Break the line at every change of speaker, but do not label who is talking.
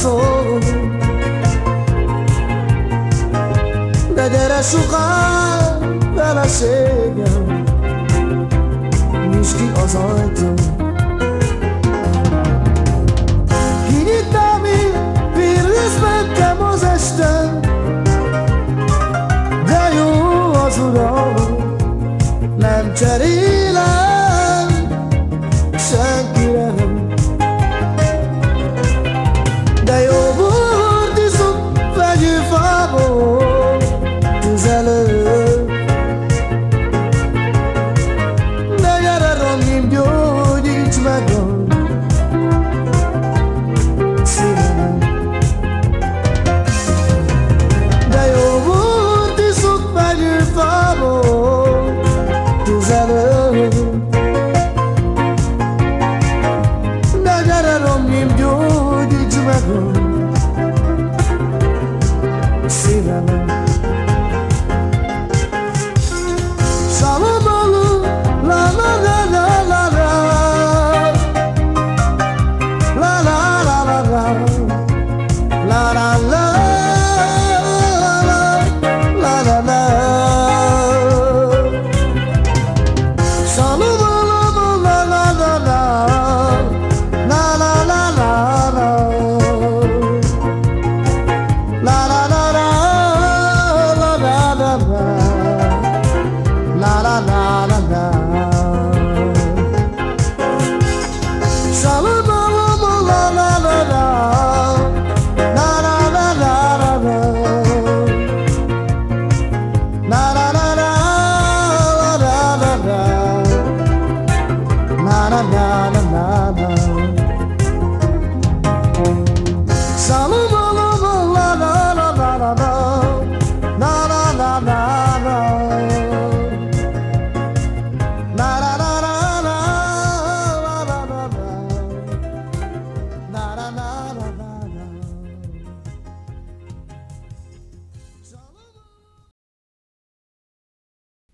szól De gyere sokan feleségem Nyisd ki az ajtó Kinyittál mi, virgesz mentem az este De jó az uram, nem cserél room.